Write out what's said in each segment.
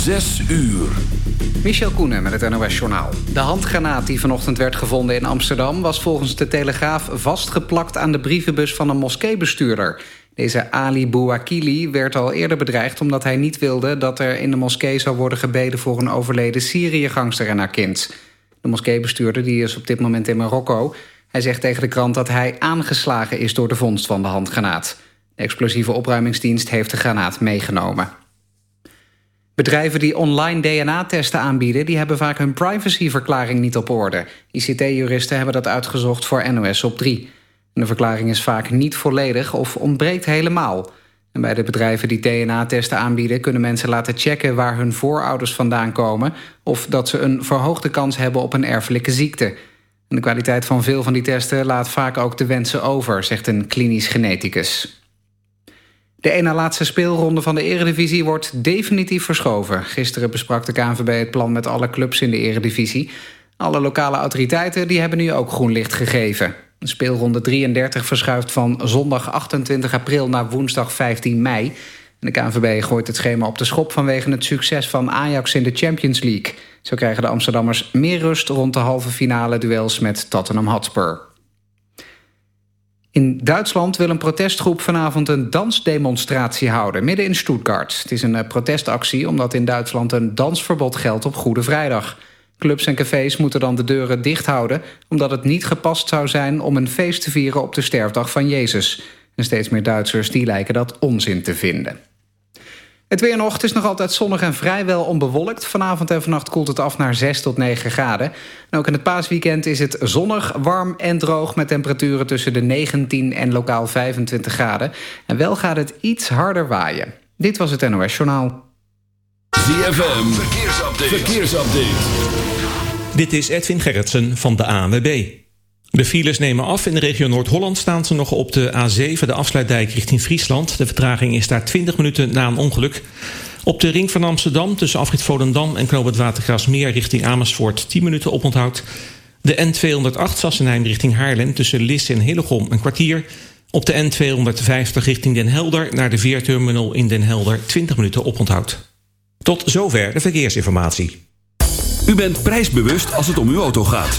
Zes uur. Michel Koenen met het NOS-journaal. De handgranaat die vanochtend werd gevonden in Amsterdam... was volgens de Telegraaf vastgeplakt aan de brievenbus van een moskeebestuurder. Deze Ali Bouakili werd al eerder bedreigd... omdat hij niet wilde dat er in de moskee zou worden gebeden... voor een overleden Syrië-gangster en haar kind. De moskeebestuurder die is op dit moment in Marokko. Hij zegt tegen de krant dat hij aangeslagen is door de vondst van de handgranaat. De explosieve opruimingsdienst heeft de granaat meegenomen. Bedrijven die online DNA-testen aanbieden... die hebben vaak hun privacyverklaring niet op orde. ICT-juristen hebben dat uitgezocht voor NOS op 3. de verklaring is vaak niet volledig of ontbreekt helemaal. En bij de bedrijven die DNA-testen aanbieden... kunnen mensen laten checken waar hun voorouders vandaan komen... of dat ze een verhoogde kans hebben op een erfelijke ziekte. En de kwaliteit van veel van die testen laat vaak ook de wensen over... zegt een klinisch geneticus. De ene laatste speelronde van de eredivisie wordt definitief verschoven. Gisteren besprak de KNVB het plan met alle clubs in de eredivisie. Alle lokale autoriteiten die hebben nu ook groen licht gegeven. Speelronde 33 verschuift van zondag 28 april naar woensdag 15 mei. de KNVB gooit het schema op de schop vanwege het succes van Ajax in de Champions League. Zo krijgen de Amsterdammers meer rust rond de halve finale duels met Tottenham Hotspur. In Duitsland wil een protestgroep vanavond een dansdemonstratie houden, midden in Stuttgart. Het is een eh, protestactie omdat in Duitsland een dansverbod geldt op Goede Vrijdag. Clubs en cafés moeten dan de deuren dicht houden... omdat het niet gepast zou zijn om een feest te vieren op de sterfdag van Jezus. En steeds meer Duitsers die lijken dat onzin te vinden. Het weer nog, het is nog altijd zonnig en vrijwel onbewolkt. Vanavond en vannacht koelt het af naar 6 tot 9 graden. En ook in het paasweekend is het zonnig, warm en droog... met temperaturen tussen de 19 en lokaal 25 graden. En wel gaat het iets harder waaien. Dit was het NOS Journaal. ZFM, verkeersupdate. verkeersupdate. Dit is Edwin Gerritsen van de ANWB. De files nemen af. In de regio Noord-Holland staan ze nog op de A7, de afsluitdijk richting Friesland. De vertraging is daar 20 minuten na een ongeluk. Op de ring van Amsterdam tussen afrit Volendam en Knoop het Watergraasmeer richting Amersfoort 10 minuten oponthoud. De N208 Sassenheim richting Haarlem tussen Lisse en Hillegom een kwartier. Op de N250 richting Den Helder naar de veerterminal in Den Helder 20 minuten oponthoud. Tot zover de verkeersinformatie. U bent prijsbewust als het om uw auto gaat.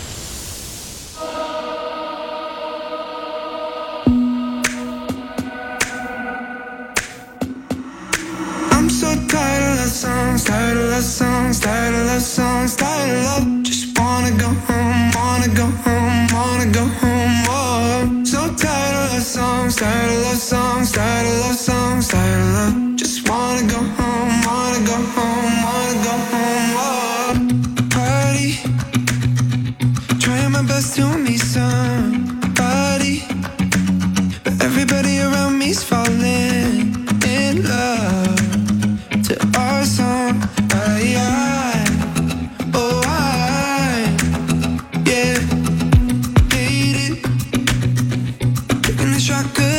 song, start love songs, tired of love songs, tired of love. Just wanna go home, wanna go home, wanna go home. So tired of love songs, tired of love songs, tired of love songs, tired of love. Just wanna go home, wanna go home, wanna go home. Party, trying my best to meet somebody, but everybody around me's falling. Good. could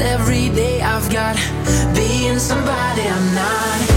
every day I've got being somebody I'm not.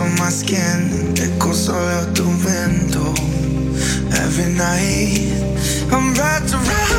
on my skin, echoes all out the window. Every night, I'm right to ride.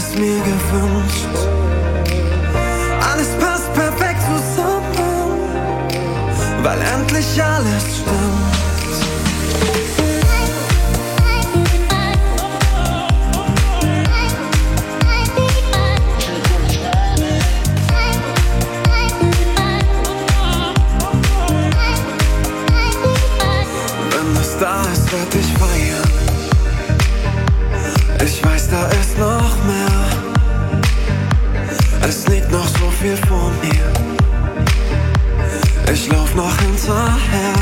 es mir gewünscht. Alles passt perfekt zusammen, weil endlich alles stimmt. Ich lauf noch hinterher.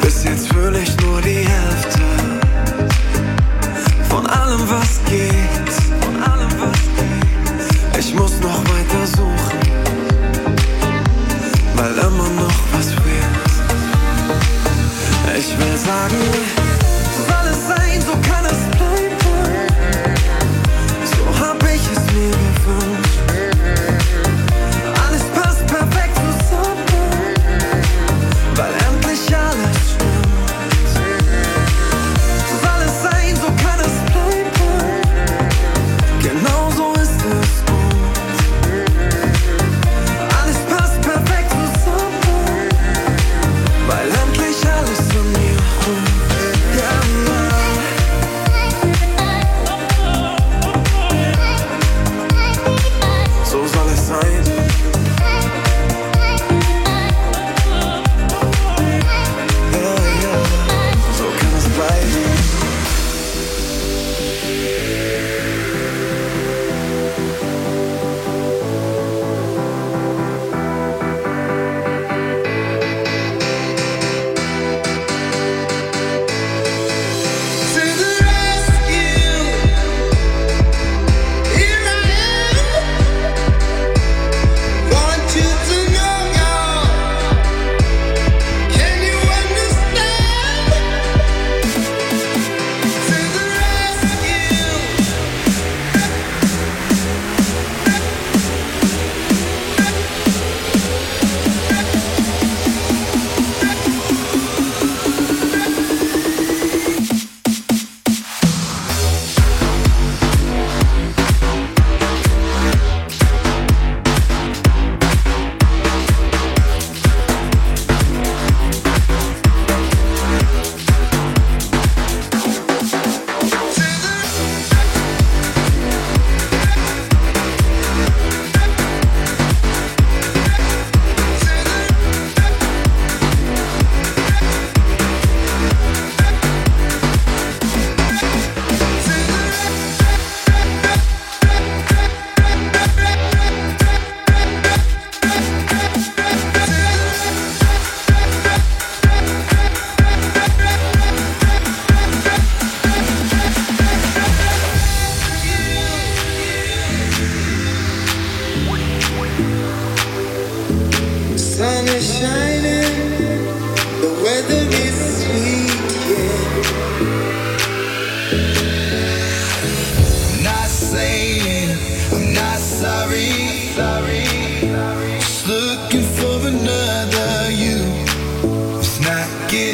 Bis jetzt fühle ich nur die Hälfte von allem, was geht. Von allem, was geht. Ich muss noch weiter suchen, weil immer noch was fehlt. Ich will sagen,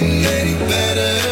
getting any better.